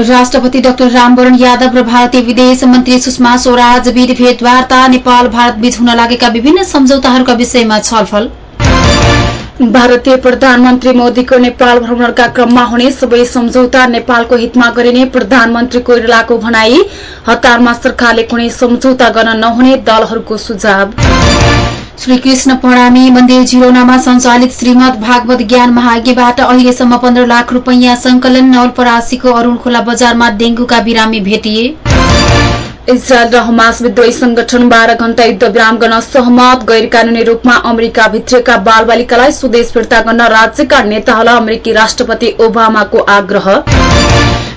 राष्ट्रपति डाक्टर रामवरण यादव र भारतीय विदेश मन्त्री सुषमा स्वराज बीच भेटवार्ता नेपाल भारत बीच हुन लागेका विभिन्न सम्झौताहरूका विषयमा छलफल। भारतीय प्रधानमन्त्री मोदीको नेपाल भ्रमणका क्रममा हुने सबै सम्झौता नेपालको हितमा गरिने प्रधानमन्त्री कोइरालाको भनाई हतारमा सरकारले कुनै सम्झौता गर्न नहुने दलहरूको सुझाव। श्रीकृष्ण प्रणामी मन्दिर जिरोनामा सञ्चालित श्रीमद भागवत ज्ञान महाज्ञबाट अहिलेसम्म पन्ध्र लाख रूपैयाँ संकलन नवलपरासीको अरूण खोला बजारमा डेंगूका बिरामी भेटिए। इजरायल र हमास विद्रोही संगठन बाह्र घण्टा युद्ध विराम गर्न सहमत। गैर कानूनी रूपमा अमेरिका भित्रिएका बालबालिकालाई स्वदेश फिर्ता गर्न राज्यका नेताहरूलाई अमेरिकी राष्ट्रपति ओबामाको आग्रह।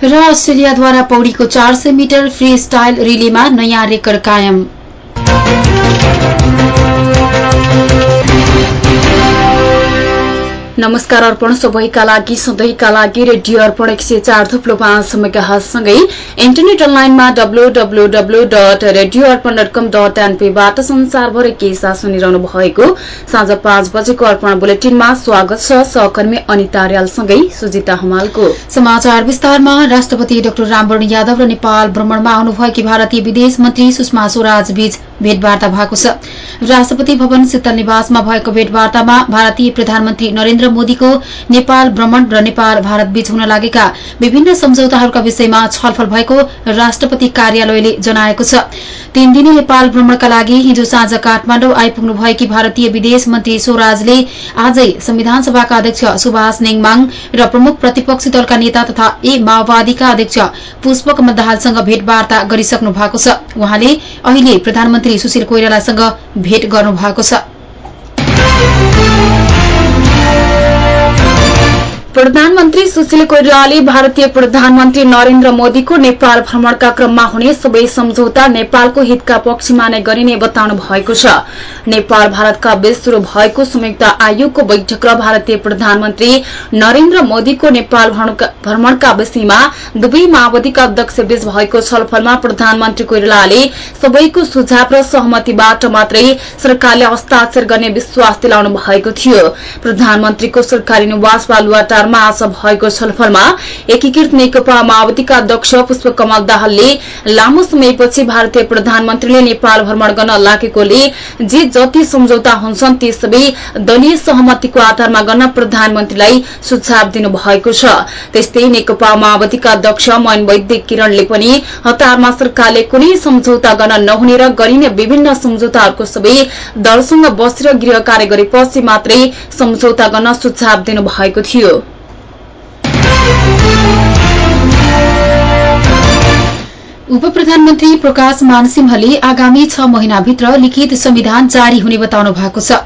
र अस्ट्रेलियाद्वारा पौडीको चार सय मिटर फ्री स्टाइल रिलीमा नयाँ रेकर्ड कायम। नमस्कार अर्पण सबैका लागि सधैँका लागि रेडियो अर्पण एक सय चार थुप्लो पाँच मेगासँगै इन्टरनेट अनलाइनमा W W W dot radio Arpan dot com dot एनपीबाट संसारभरि के साथ सुनिरहनु भएको साँझ पाँच बजेको अर्पण बुलेटिनमा स्वागत छ सहकर्मी अनिता रियालसँगै सुजिता हमालको। समाचार विस्तारमा राष्ट्रपति डाक्टर रामवरण यादव र नेपाल भ्रमणमा आउनुभएकी भारतीय विदेश मन्त्री सुषमा स्वराज बीच भेटवार्ता भएको छ। राष्ट्रपति भवन शीतल निवासमा भएको भेटवार्तामा भारतीय प्रधानमन्त्री नरेन्द्र मोदीको नेपाल भ्रमण र नेपाल भारत बीच हुन लागेका विभिन्न सम्झौताहरूका विषयमा छलफल भएको राष्ट्रपति कार्यालयले जनाएको छ। तीन दिने नेपाल भ्रमणका लागि हिजो साँझ काठमाडौँ आइपुग्नु भएकी भारतीय विदेश मन्त्री स्वराजले आजै संविधान सभाका अध्यक्ष सुभाष नेङमाङ र प्रमुख प्रतिपक्षी दलका नेता तथा ए माओवादीका अध्यक्ष पुष्पकमल दाहालसँग भेटवार्ता गरिसक्नु भएको छ। उहाँले अहिले प्रधानमन्त्री सुशील कोइरालासँग भेट गर्नु भएको छ। प्रधानमन्त्री सुशील कोइरालाले भारतीय प्रधानमन्त्री नरेन्द्र मोदीको नेपाल भ्रमणका क्रममा हुने सबै सम्झौता नेपालको हितका पक्षमा नै गरिने बताउनु भएको छ। नेपाल भारतका बीच शुरू भएको संयुक्त आयोगको बैठक र भारतीय प्रधानमन्त्री नरेन्द्र मोदीको नेपाल भ्रमणका विषयमा दुवै माओवादीका अध्यक्ष बीच भएको छलफलमा प्रधानमन्त्री कोइरालाले सबैको सुझाव र सहमतिबाट मात्रै सरकारले हस्ताक्षर गर्ने विश्वास दिलाउनु भएको थियो। प्रधानमन्त्रीको सरकारी निवास बालुवाटा बजारमा आज भएको छलफलमा एकीकृत नेकपा माओवादीका अध्यक्ष पुष्पकमल दाहालले लामो समयपछि भारतीय प्रधानमन्त्रीले नेपाल भ्रमण गर्न लागेकोले जे जति सम्झौता हुन्छन् ती सबै दलीय सहमतिको आधारमा गर्न प्रधानमन्त्रीलाई सुझाव दिनुभएको छ। त्यस्तै नेकपा माओवादीका अध्यक्ष मन वैद्य किरणले पनि हतारमा सरकारले कुनै सम्झौता गर्न नहुने र गरिने विभिन्न सम्झौताहरूको सबै दलसँग बसेर गृह कार्य गरेपछि मात्रै सम्झौता गर्न सुझाव दिनुभएको थियो। उप प्रधानमन्त्री प्रकाश मानसिंहले आगामी छ महिनाभित्र लिखित संविधान जारी हुने बताउनु भएको छ।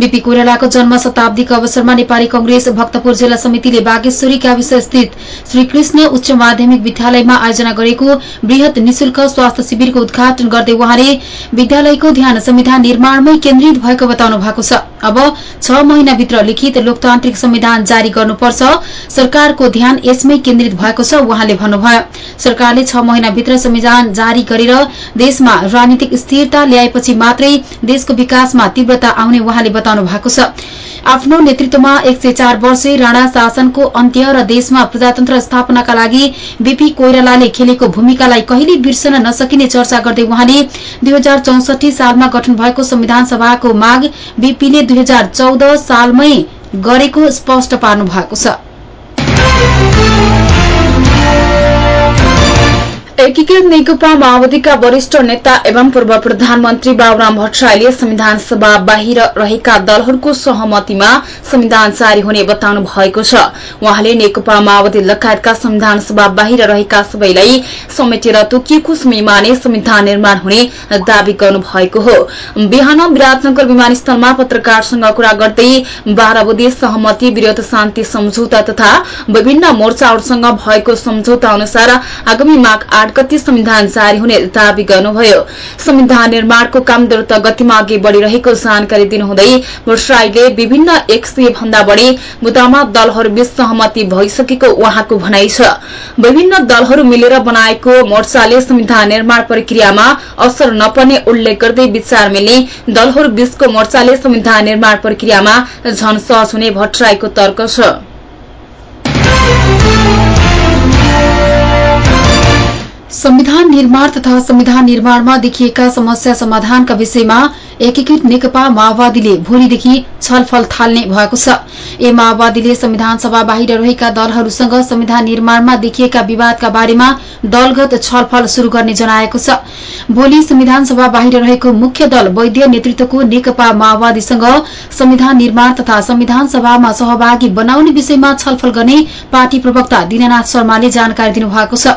बीपी कोइरालाको जन्म शताब्दीको अवसरमा नेपाली कंग्रेस भक्तपुर जिल्ला समितिले बागेश्वरी गाविस स्थित श्रीकृष्ण उच्च माध्यमिक विद्यालयमा आयोजना गरेको वृहत निशुल्क स्वास्थ्य शिविरको उद्घाटन गर्दै उहाँले विद्यालयको ध्यान संविधान निर्माणमै केन्द्रित भएको बताउनु भएको छ। अब छ महिनाभित्र लिखित लोकतान्त्रिक संविधान जारी गर्नुपर्छ। सरकारको ध्यान यसमै केन्द्रित भएको छ उहाँले भन्नुभयो। सरकारले छ महिनाभित्र संविधान जारी गरेर देशमा राजनीतिक स्थिरता ल्याएपछि मात्रै देशको विकासमा तीव्रता आउने उहाँले बताउनु भएको छ। आफ्नो नेतृत्वमा एक सय चार वर्षे राणा शासनको अन्त्य र देशमा प्रजातन्त्र स्थापनाका लागि बीपी कोइरालाले खेलेको भूमिकालाई कहिले बिर्सन नसकिने चर्चा गर्दै उहाँले दुई सालमा गठन भएको संविधान सभाको माग बीपीले दुई सालमै गरेको स्पष्ट पार्नु भएको छ। एकीकृत नेकपा माओवादीका वरिष्ठ नेता एवं पूर्व प्रधानमन्त्री बाबुराम भट्टराईले संविधान सभा बाहिर रहेका दलहरूको सहमतिमा संविधान जारी हुने बताउनु भएको छ। उहाँले नेकपा माओवादी लगायतका संविधान सभा बाहिर रहेका सबैलाई समेटेर तोकिएको समयमा नै संविधान निर्माण हुने दावी गर्नु भएको हो। बिहान विराटनगर विमानस्थलमा पत्रकारसँग कुरा गर्दै बाह्र बुधे सहमति विरोध शान्ति सम्झौता तथा विभिन्न मोर्चाहरूसँग भएको सम्झौता अनुसार आगामी माघ आठ गति संविधान जारी हुने दावी गर्नुभयो। संविधान निर्माणको काम द्रुत गतिमा अघि बढ़िरहेको जानकारी दिनुहुँदै भट्टराईले विभिन्न एक सय भन्दा बढ़ी मुद्दामा दलहरूबीच सहमति भइसकेको उहाँको भनाइ छ। विभिन्न दलहरू मिलेर बनाएको मोर्चाले संविधान निर्माण प्रक्रियामा असर नपर्ने उल्लेख गर्दै विचार मिल्ने दलहरूबीचको मोर्चाले संविधान निर्माण प्रक्रियामा झन सहज हुने भट्टराईको तर्क छ। संविधान निर्माण तथा संविधान निर्माणमा देखिएका समस्या समाधानका विषयमा एकीकृत नेकपा माओवादीले भोलिदेखि छलफल थाल्ने भएको छ। ए माओवादीले संविधान सभा बाहिर रहेका दलहरूसँग संविधान निर्माणमा देखिएका विवादका बारेमा दलगत छलफल शुरू गर्ने जनाएको छ। भोलि संविधान सभा बाहिर रहेको मुख्य दल वैद्य नेतृत्वको नेकपा माओवादीसँग संविधान निर्माण तथा संविधान सभामा सहभागी बनाउने विषयमा छलफल गर्ने पार्टी प्रवक्ता दिननाथ शर्माले जानकारी दिनुभएको छ।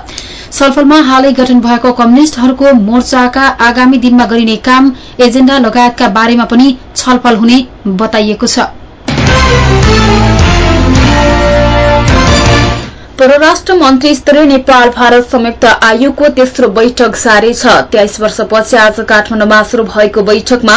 हालै गठन भएको कम्युनिष्टहरूको मोर्चाका आगामी दिनमा गरिने काम एजेण्डा लगायतका बारेमा पनि छलफल हुने बताइएको छ। परराष्ट्र मन्त्री स्तरीय नेपाल भारत संयुक्त आयोगको तेस्रो बैठक जारी छ। तेइस वर्षपछि आज काठमाडौँमा शुरू भएको बैठकमा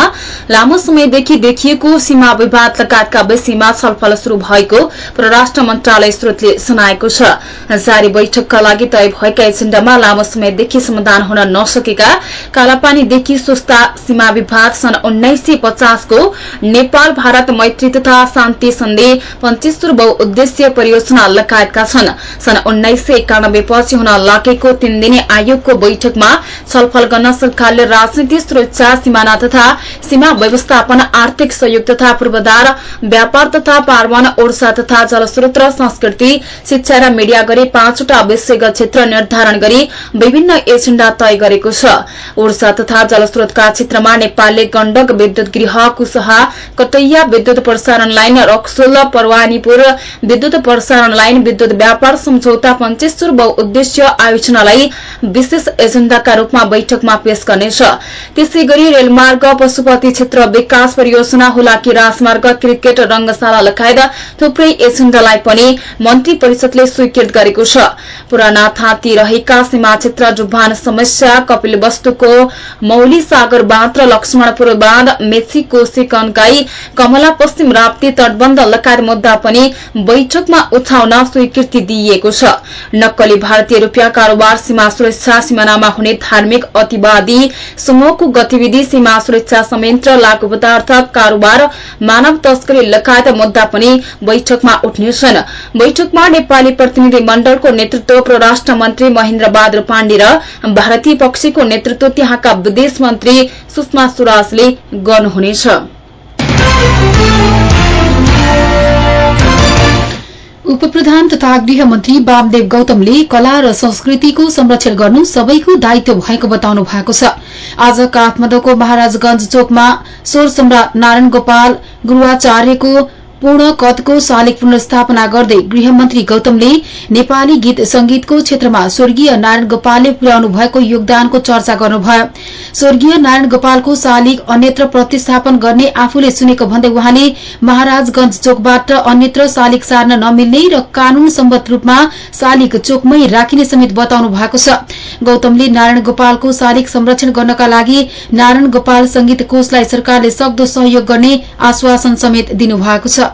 लामो समयदेखि देखिएको सीमा विवाद लगायतका विषयमा छलफल शुरू भएको परराष्ट्र मन्त्रालय स्रोतले सुनाएको छ। जारी बैठकका लागि तय भएका एजेण्डामा लामो समयदेखि समाधान हुन नसकेका कालापानीदेखि सुस्ता सीमा विवाद सन् उन्नाइस सय पचासको नेपाल भारत मैत्री तथा शान्ति सन्धि पञ्चेश्वर बहुउद्देश्य परियोजना लगायतका छन्। सन् उन्नाइस सय एकानब्बे पछि हुन लागेको तीन दिने आयोगको बैठकमा छलफल गर्न सरकारले राजनीति सुरक्षा सिमाना तथा सीमा व्यवस्थापन आर्थिक सहयोग तथा पूर्वाधार व्यापार तथा पार्वन ऊर्जा तथा जलस्रोत र संस्कृति शिक्षा र मिडिया गरी पाँचवटा विषयगत क्षेत्र निर्धारण गरी विभिन्न एजेण्डा तय गरेको छ। ऊर्जा तथा जलस्रोतका क्षेत्रमा नेपालले गण्डक विद्युत गृह कुशहा कटैया विद्युत प्रसारण लाइन रक्सोल परवानीपुर विद्युत प्रसारण लाइन विद्युत व्यापार सम्झौता पञ्चेश्वर बहुउद्देश्य आयोजनालाई विशेष एजेण्डाका रूपमा बैठकमा पेश गर्नेछ। त्यसै गरी रेलमार्ग पशुपति क्षेत्र विकास परियोजना हुलाकी राजमार्ग क्रिकेट रंगशाला लगायत थुप्रै एजेण्डालाई पनि मन्त्री परिषदले स्वीकृत गरेको छ। पुराना थाँती रहेका सीमा क्षेत्र डुबान समस्या कपिल वस्तुको मौली सागर बाँध र लक्ष्मणपुर बाँध मेची कोशी कनकाई कमला पश्चिम राप्ती तटबन्ध लगायत मुद्दा पनि बैठकमा उठाउन स्वीकृति दिइएको छ। नक्कली भारतीय रूपियाँ कारोबार सीमा सुरक्षा सिमानामा हुने धार्मिक अतिवादी समूहको गतिविधि सीमा सुरक्षा संयन्त्र लागू पदार्थ कारोबार मानव तस्करी लगायत मुद्दा पनि बैठकमा उठ्नेछन्। बैठकमा नेपाली प्रतिनिधि मण्डलको नेतृत्व परराष्ट्र मन्त्री महेन्द्र बहादुर पाण्डे र भारतीय पक्षको नेतृत्व त्यहाँका विदेश मन्त्री सुषमा स्वराजले गर्नुहुनेछ। उपप्रधान तथा गृहमन्त्री वामदेव गौतमले कला र संस्कृतिको संरक्षण गर्नु सबैको दायित्व भएको बताउनु भएको छ। आज काठमाडौँको महाराजगंज चोकमा स्वर सम्राट नारायण गोपाल गुरूवाचार्यको पूर्ण कदको शालिग पुनर्स्थापना गर्दै गृहमन्त्री गौतमले नेपाली गीत संगीतको क्षेत्रमा स्वर्गीय नारायण गोपालले पुर्याउनु भएको योगदानको चर्चा गर्नुभयो। स्वर्गीय नारायण गोपालको शालिग अन्यत्र प्रतिस्थापन गर्ने आफूले सुनेको भन्दै उहाँले महाराजगंज चोकबाट अन्यत्र शालिग सार्न नमिल्ने र कानून सम्बद्ध रूपमा शालिग चोकमै राखिने समेत बताउनु भएको छ। गौतमले नारायण गोपालको शालिग संरक्षण गर्नका लागि नारायण गोपाल संगीत कोषलाई सरकारले सक्दो सहयोग गर्ने आश्वासन समेत दिनुभएको छ।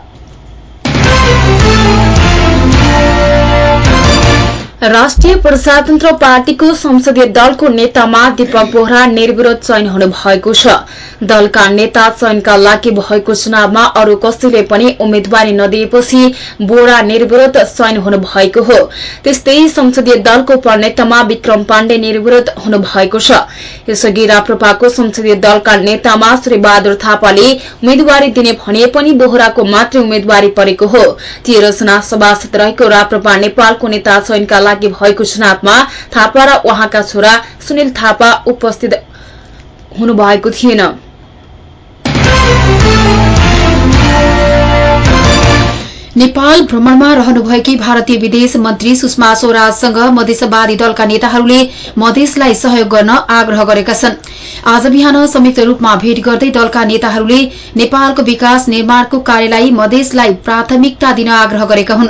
राष्ट्रिय प्रजातन्त्र पार्टीको संसदीय दलको नेतामा दीपक बोहरा निर्विरोध चयन हुनु भएको छ। दलका नेता चयनका लागि भएको चुनावमा अरू कसैले पनि उम्मेद्वारी नदिएपछि बोरा निर्विरोध चयन हुनु भएको हो। त्यस्तै संसदीय दलको उपनेतामा विक्रम पाण्डे निर्विरोध हुनु भएको छ। यसअघि राप्रपाको संसदीय दलका नेतामा श्री बहादुर थापाले उम्मेद्वारी दिने भने पनि बोहराको मात्रै उम्मेद्वारी परेको हो। तेह्र जना सभासद रहेको राप्रपा नेपालको नेता चयनका लागि भएको चुनावमा थापा र उहाँका छोरा सुनिल थापा उपस्थित हुनुभएको थिएन। नेपाल भ्रमणमा रहनुभएकी भारतीय विदेश मन्त्री सुषमा स्वराजसँग मधेसवादी दलका नेताहरूले मधेसलाई सहयोग गर्न आग्रह गरेका छन्। आज बिहान संयुक्त रूपमा भेट गर्दै दलका नेताहरूले नेपालको विकास निर्माणको कार्यलाई मधेसलाई प्राथमिकता दिन आग्रह गरेका हुन्।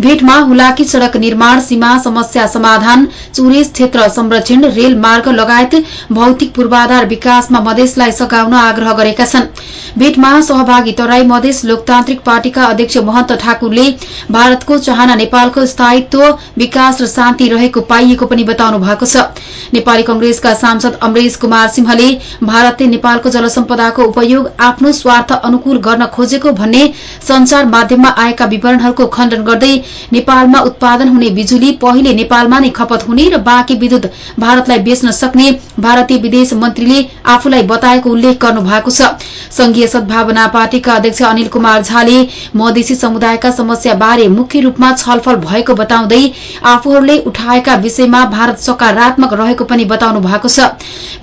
भेटमा हुलाकी सड़क निर्माण सीमा समस्या समाधान चुरेस क्षेत्र संरक्षण रेल मार्ग लगायत भौतिक पूर्वाधार विकासमा मधेसलाई सघाउन आग्रह गरेका छन्। भेटमा सहभागी तराई मधेस लोकतान्त्रिक पार्टीका अध्यक्ष महन्त ठाकुरले भारतको चाहना नेपालको स्थायित्व विकास र शान्ति रहेको पाइएको पनि बताउनु भएको छ। नेपाली कंग्रेसका सांसद अमरेश कुमार सिंहले भारतले नेपालको जलसम्पदाको उपयोग आफ्नो स्वार्थ अनुकूल गर्न खोजेको भन्ने संचार माध्यममा आएका विवरणहरूको खण्डन गर्दै नेपालमा उत्पादन हुने बिजुली पहिले नेपालमा नै खपत हुने र बाँकी विद्युत भारतलाई बेच्न सक्ने भारतीय विदेश मन्त्रीले आफूलाई बताएको उल्लेख गर्नु भएको छ। संघीय सद्भावना पार्टीका अध्यक्ष अनिल कुमार झाले मधेसी समुदायका समस्याबारे मुख्य रूपमा छलफल भएको बताउँदै आफूहरूले उठाएका विषयमा भारत सकारात्मक रहेको पनि बताउनु भएको छ।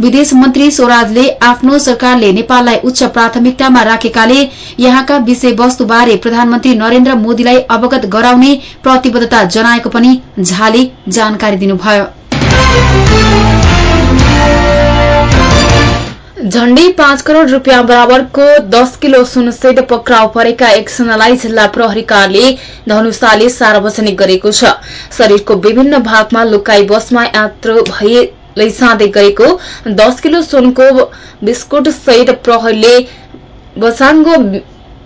विदेश मन्त्री स्वराजले आफ्नो सरकारले नेपाललाई उच्च प्राथमिकतामा राखेकाले यहाँका विषयवस्तुबारे प्रधानमन्त्री नरेन्द्र मोदीलाई अवगत गराउने प्रतिबद्धता जनाएको पनि झाले जानकारी दिनुभयो। झण्डै पाँच करोड़ रूपियाँ बराबरको दस किलो सुनसहित पक्राउ परेका एकजनालाई जिल्ला प्रहरीकारले धनुषाले सार्वजनिक गरेको छ। शरीरको विभिन्न भागमा लुकाई बसमा यात्रु भए लैसाँदै गरेको दस किलो सुनको बिस्कुट सहित प्रहरीले बसाङ्गो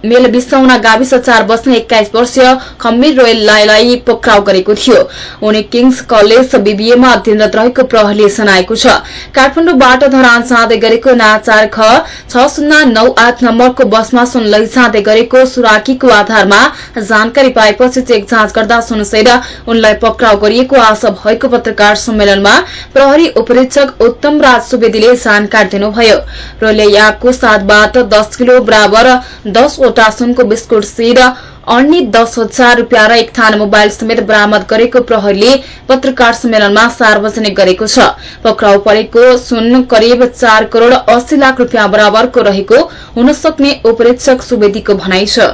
मेल बिसौना गाविस चार बस्ने एक्काइस वर्षीय खम्मीर रोयललाई पक्राउ गरेको थियो। उनी किङ्स कलेज बीबीएमा अध्ययनरत रहेको प्रहरीले जनाएको छ। काठमाडौँबाट धरान जाँदै गरेको नाचार ख छ शून्य नौ आठ नम्बरको बसमा सुन लैजाँदै गरेको सुराकीको आधारमा जानकारी पाएपछि चेक जाँच गर्दा सुनसहित उनलाई पक्राउ गरिएको आशा भएको पत्रकार सम्मेलनमा प्रहरी उपरीक्षक उत्तम राज सुवेदीले जानकारी दिनुभयो। रोयले यागको साथबाट दस किलो बराबर दस वटा सुनको बिस्कुट सिर अन्य दस हजार रूपियाँ र एक थान मोबाइल समेत बरामद गरेको प्रहरीले पत्रकार सम्मेलनमा सार्वजनिक गरेको छ। पक्राउ परेको सुन करिब चार करोड़ अस्सी लाख रूपियाँ बराबरको रहेको हुन सक्ने उपरीक्षक सुवेदीको भनाइ छ।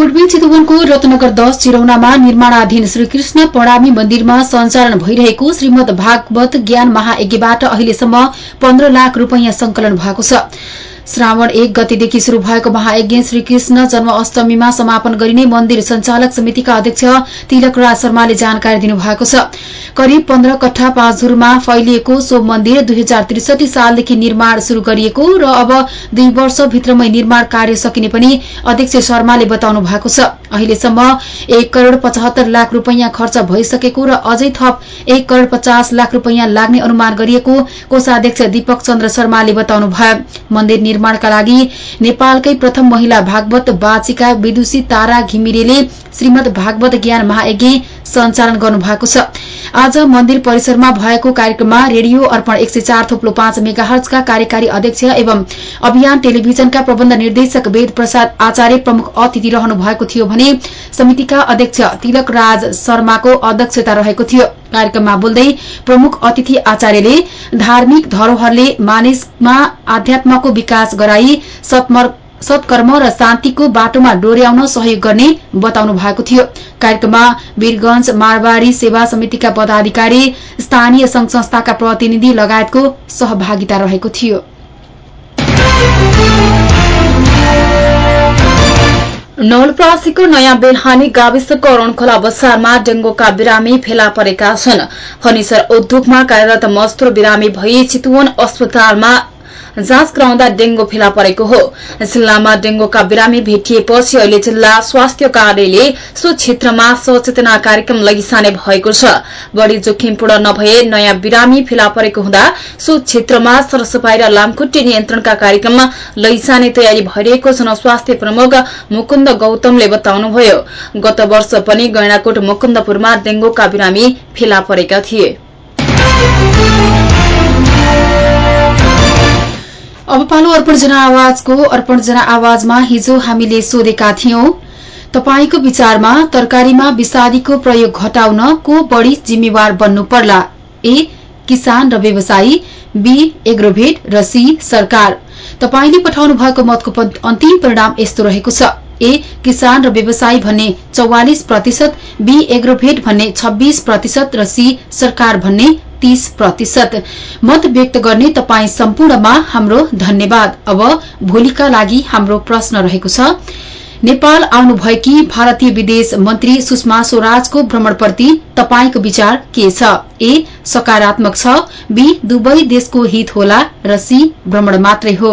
पूर्वी चितवनको रत्नगर दश चिरौनामा निर्माणाधीन श्रीकृष्ण प्रणामी मन्दिरमा सञ्चालन भइरहेको श्रीमद भागवत ज्ञान महायज्ञबाट अहिलेसम्म पन्ध्र लाख रूपियाँ संकलन भएको छ। श्रावण एक गतिदेखि शुरू भएको महायज्ञ श्रीकृष्ण जन्म अष्टमीमा समापन गरिने मन्दिर संचालक समितिका अध्यक्ष तिलक राज शर्माले जानकारी दिनुभएको छ। करिब पन्ध्र कट्ठा पाँचधुरमा फैलिएको सो मन्दिर दुई हजार त्रिसठी सालदेखि निर्माण शुरू गरिएको र अब दुई वर्षभित्रमै निर्माण कार्य सकिने पनि अध्यक्ष शर्माले बताउनु भएको छ। अहिलेसम्म एक करोड़ पचहत्तर लाख रूपियाँ खर्च भइसकेको र अझै थप एक करोड़ पचास लाख रूपियाँ लाग्ने अनुमान गरिएको कोषाध्यक्ष दीपक चन्द्र शर्माले बताउनु भयो मन्दिर निर्माणका लागि नेपालकै प्रथम महिला भागवत बाचिका विदुषी तारा घिमिरेले श्रीमद भागवत ज्ञान महायज्ञ सञ्चालन गर्नु भएको छ। आज मन्दिर परिसरमा भएको कार्यक्रममा रेडियो अर्पण एक सय चार थोप्लो पाँच मेगाहर्जका कार्यकारी अध्यक्ष एवं अभियान टेलिभिजनका प्रबन्ध निर्देशक वेद प्रसाद आचार्य प्रमुख अतिथि रहनु भएको थियो भने समितिका अध्यक्ष तिलक राज शर्माको अध्यक्षता रहेको थियो। कार्यक्रममा बोल्दै प्रमुख अतिथि आचार्यले धार्मिक धरोहरले मानिसमा आध्यात्मको विकास गराई सत्कर्म र शान्तिको बाटोमा डोर्याउन सहयोग गर्ने बताउनु भएको थियो। कार्यक्रममा वीरगंज मारवाड़ी सेवा समितिका पदाधिकारी स्थानीय संघ संस्थाका प्रतिनिधि लगायतको सहभागिता रहेको थियो। नवलप्रासीको नयाँ बेलहानी गाविसको अरूणखोला बजारमा डेंगूका बिरामी फेला परेका छन्। फर्निचर उद्योगमा कार्यरत मजदूर बिरामी भई चितवन अस्पतालमा जाँच गराउँदा डेंगू फेला परेको हो। जिल्लामा डेंगूका बिरामी भेटिएपछि अहिले जिल्ला स्वास्थ्य कार्यालयले सो क्षेत्रमा सचेतना कार्यक्रम लैजाने भएको छ। बढ़ी जोखिमपूर्ण नभए नयाँ बिरामी फेला परेको हुँदा सो क्षेत्रमा सरसफाई र लामखुट्टे नियन्त्रणका कार्यक्रम लैजाने तयारी भइरहेको जनस्वास्थ्य प्रमुख मुकुन्द गौतमले बताउनुभयो। गत वर्ष पनि गैणाकोट मुकुन्दपुरमा डेंगूका बिरामी फेला परेका थिए। अब पालो अर्पण जनआवाजको अर्पण जनआवाजमा हिजो हामीले सोधेका थियौं तपाईँको विचारमा तरकारीमा विषादीको प्रयोग घटाउन को बढ़ी जिम्मेवार बन्नु पर्ला? ए किसान र व्यवसायी बी एग्रोभेट र सी सरकार। तपाईँले पठाउनु भएको मतको अन्तिम परिणाम यस्तो रहेको छ। ए किसान र व्यवसायी भन्ने चौवालिस प्रतिशत बी एग्रोभेट भन्ने छब्बीस प्रतिशत र सी सरकार भन्ने तीस प्रतिशत। मत व्यक्त गर्ने तपाई सम्पूर्णमा हाम्रो धन्यवाद। अब भोलिका लागि हाम्रो प्रश्न रहेको छ। नेपाल आउनुभएकी भारतीय विदेश मन्त्री सुषमा स्वराजको भ्रमणप्रति तपाईँको विचार के छ? ए सकारात्मक छ। बी दुवै देशको हित होला र सी भ्रमण मात्रै हो।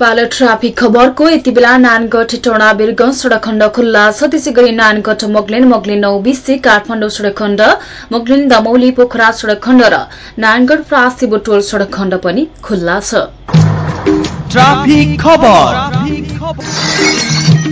पालो ट्राफिक खबरको यति बेला नानगढ टोडा बिरगंज सड़क खण्ड खुल्ला छ त्यसै गरी नानगढ मोगलिन मोगलिन नौ बिसी काठमाडौँ सड़क खण्ड मोगलिन दमौली पोखरा सड़क खण्ड र नानगढ प्रासी बुटोल सड़क खण्ड पनि खुल्ला छ।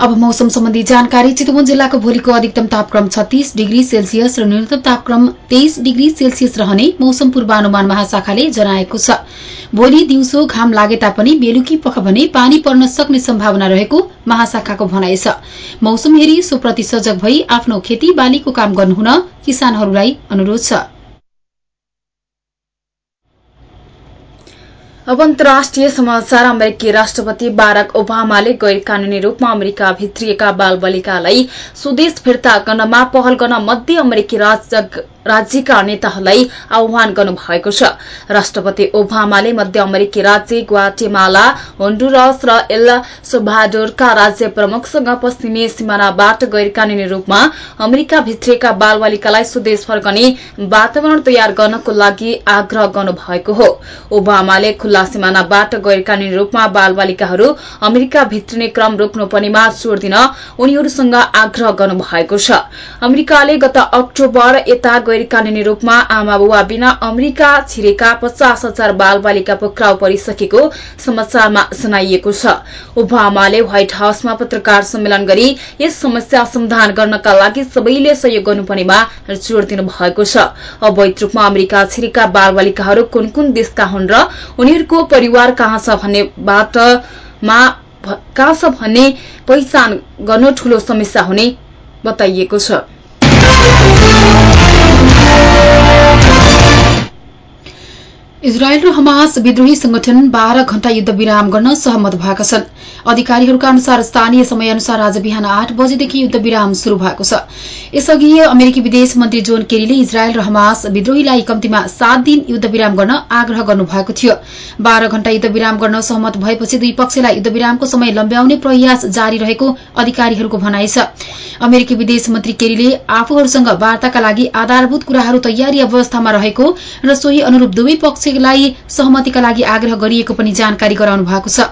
अब मौसम सम्बन्धी जानकारी चितवन जिल्लाको भोलिको अधिकतम तापक्रम छत्तीस डिग्री सेल्सियस र न्यूनतम तापक्रम तेइस डिग्री सेल्सियस रहने मौसम पूर्वानुमान महाशाखाले जनाएको छ। भोलि दिउँसो घाम लागे तापनि बेलुकी पख भने पानी पर्न सक्ने सम्भावना रहेको महाशाखाको भनाइ छ। मौसम हेरी सोप्रति सजग भई आफ्नो खेती बालीको काम गर्नुहुन किसानहरूलाई अनुरोध छ। अब अन्तर्राष्ट्रिय समाचार अमेरिकी राष्ट्रपति बाराक ओबामाले गैर कानूनी रूपमा अमेरिका भित्रिएका बाल बालिकालाई स्वदेश फिर्ता गर्नमा पहल गर्न मध्य अमेरिकी राज्यका नेताहरूलाई आह्वान गर्नुभएको छ। राष्ट्रपति ओबामाले मध्य अमेरिकी राज्य ग्वाटेमाला होन्डुरस र एल सोभाडोरका राज्य प्रमुखसँग पश्चिमी सीमानाबाट गैर कानूनी रूपमा अमेरिका भित्रिएका बाल बालिकालाई स्वदेश फर्कने वातावरण तयार गर्नको लागि आग्रह गर्नुभएको हो। ओबामाले खुल्ला सीमानाबाट गैर कानूनी रूपमा बाल बालिकाहरू अमेरिका भित्रिने क्रम रोक्नुपर्नेमा जोड़ दिन उनीहरूसँग आग्रह गर्नुभएको छ। अमेरिकाले गत अक्टोबर यता गैर कानूनी रूपमा आमा बुवा बिना अमेरिका छिरेका पचास हजार बाल बालिका पक्राउ परिसकेको समाचारमा जनाइएको छ। ओबामाले व्हाइट हाउसमा पत्रकार सम्मेलन गरी यस समस्या समाधान गर्नका लागि सबैले सहयोग गर्नुपर्नेमा जोड़ दिनु भएको छ। अवैध रूपमा अमेरिका छिरेका बाल बालिकाहरू कुन कुन देशका हुन् र उनीहरूको परिवार कहाँ छ भन्ने पहिचान गर्नु ठूलो समस्या हुने बताइएको छ। इजरायल र हमास विद्रोही संगठन बाह्र घण्टा युद्ध विराम गर्न सहमत भएका छन्। अधिकारीहरूका अनुसार स्थानीय समय अनुसार आज बिहान आठ बजेदेखि युद्ध विराम शुरू भएको छ। यसअघि अमेरिकी विदेश मन्त्री जोन केरीले इजरायल र हमास विद्रोहीलाई कम्तीमा सात दिन युद्ध विराम गर्न आग्रह गर्नुभएको थियो। बाह्र घण्टा युद्ध विराम गर्न सहमत भएपछि दुई पक्षलाई युद्ध विरामको समय लम्ब्याउने प्रयास जारी रहेको अधिकारीहरूको भनाइ छ। अमेरिकी विदेश मन्त्री केरीले आफूहरूसँग वार्ताका लागि आधारभूत कुराहरू तयारी अवस्थामा रहेको र सोही अनुरूप दुवै पक्षलाई सहमतिका लागि आग्रह गरिएको पनि जानकारी गराउनु भएको छ।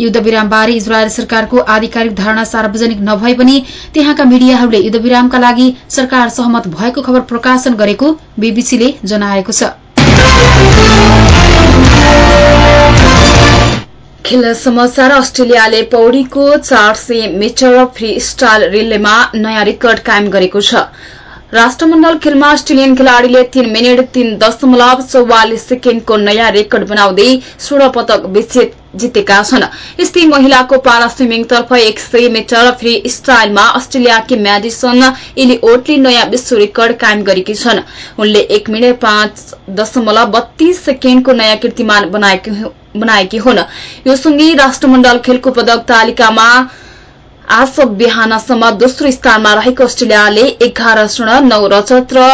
युद्ध विरामबारे इजरायल सरकारको आधिकारिक धारणा सार्वजनिक नभए पनि त्यहाँका मिडियाहरूले युद्ध विरामका लागि सरकार सहमत भएको खबर प्रकाशन गरेको बीबीसीले जनाएको छ। खेल समाचार अस्ट्रेलियाले पौडीको चार सय मिटर फ्री स्टाइल रिलेमा नयाँ रेकर्ड कायम गरेको छ। राष्ट्रमण्डल खेलमा अस्ट्रेलियन खेलाड़ीले तीन मिनट तीन दशमलव चौवालिस सेकेण्डको नयाँ रेकर्ड बनाउँदै स्वर्ण पदक जितेका छन् यस्तै महिलाको पारा स्विमिङतर्फ एक सय मिटर फ्री स्टाइलमा अस्ट्रेलियाकी म्याडिसन एलिओटले नयाँ विश्व रेकर्ड कायम गरेकी छन् उनले एक मिनट पाँच दशमलव बत्तीस सेकेण्डको नयाँ कीर्तिमान बनाएकी हुन् यो सँगै राष्ट्रमण्डल खेलको पदक तालिकामा आज बिहानसम्म दोस्रो स्थानमा रहेको अस्ट्रेलियाले एघार स्वर्ण नौ रजत र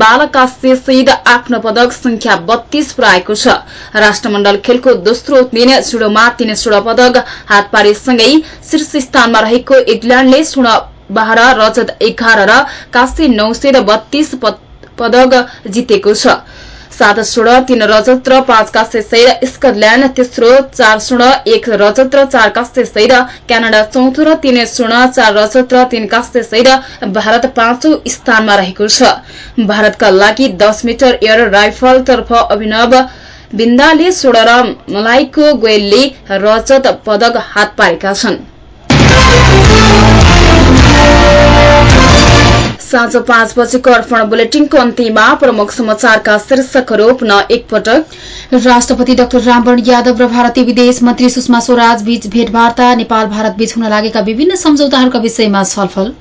बालकास्य सहित आफ्नो पदक संख्या बत्तीस पुर्याएको छ। राष्ट्रमण्डल खेलको दोस्रो दिन जुडोमा तीन स्वर्ण पदक हात पारेसँगै शीर्ष स्थानमा रहेको इङ्ल्याण्डले स्वर्ण बाह्र रजत एघार र काँस्य नौ सय बत्तीस पदक जितेको छ। सात स्वर्ण तीन रजत र पाँच काँस्य सहित स्कटल्याण्ड तेस्रो चार स्वर्ण एक रजत र चार काँस्य सहित क्यानाडा चौथो र तीन स्वर्ण चार रजत र तीन काँस्य सहित भारत पाँचौं स्थानमा रहेको छ। भारतका लागि दस मिटर एयर राइफलतर्फ अभिनव बिन्दाले स्वर्ण र मलाइको गोयलले रजत पदक हात पारेका छन्। साँझ पाँच बजेको अर्पण बुलेटिनको अन्त्यमा प्रमुख समाचारका शीर्षकहरू पुनः एकपटक। राष्ट्रपति डाक्टर रामवरण यादव र भारतीय विदेश मन्त्री सुषमा स्वराज बीच भेटवार्ता नेपाल भारत बीच हुन लागेका विभिन्न सम्झौताहरूका विषयमा छलफल।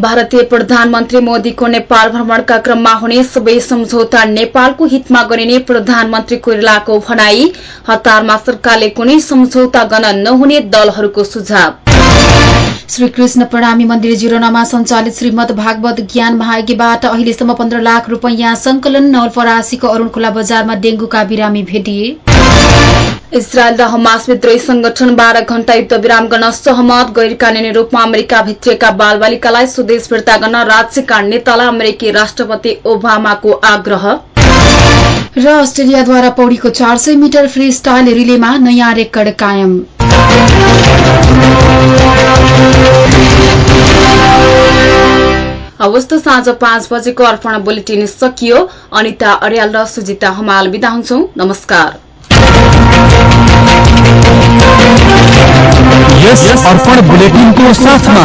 भारतीय प्रधानमन्त्री मोदीको नेपाल भ्रमणका क्रममा हुने सबै सम्झौता नेपालको हितमा गरिने प्रधानमन्त्री कोइरालाको भनाई। हतारमा सरकारले कुनै सम्झौता गर्न नहुने दलहरूको सुझाव। श्रीकृष्ण प्रणामी मन्दिर जिरोनामा सञ्चालित श्रीमद भागवत ज्ञान महायज्ञबाट अहिलेसम्म पन्ध्र लाख रूपैयाँ संकलन नवलपरासीको अरूण खोला बजारमा डेंगूका बिरामी भेटिए। इजरायल र हमास विद्रोही संगठन बाह्र घण्टा युद्ध विराम गर्न सहमत गैर कानूनी रूपमा अमेरिका भित्रिएका बालबालिकालाई स्वदेश फिर्ता गर्न राज्यका नेतालाई अमेरिकी राष्ट्रपति ओबामाको आग्रह। र अस्ट्रेलियाद्वारा पौडीको चार सय मिटर फ्री स्टाइल रिलेमा नयाँ रेकर्ड कायम। अवस्था साँझ पाँच बजेको अर्पण बुलेटिन सकियो। अनिता अर्याल र सुजिता हमाल विदा हुन्छौ। नमस्कार। यस अर्पण बुलेटिनको साथमा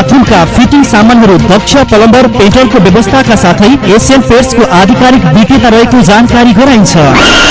बाथरुमका फिटिङ सामानहरू दक्ष प्लम्बर पेट्रोलको व्यवस्थाका साथै एसियन पेट्सको आधिकारिक विक्रेता रहेको जानकारी गराइन्छ।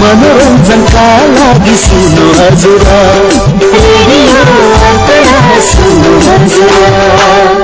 मनोरञ्जनका लागि हजुर सुन्नु हजुर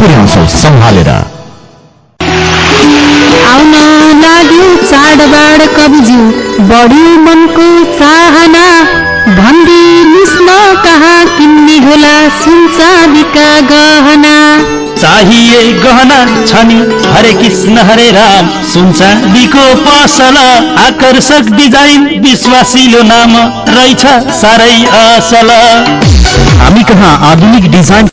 पुर्याउँछौ सम्हालेर। आउन लाग्यो चाडबाड कविज्यू बढी मनको चाहना। भनिदिनुहोस् न कहाँ किन्ने होला सुनचाँदीका गहना। चाहिए गहना छनी हरे कृष्ण हरे राम। सुनचाँदीको पसल आकर्षक डिजाइन विश्वासिलो नाम रहेछ साह्रै असल। हामी कहाँ आधुनिक डिजाइन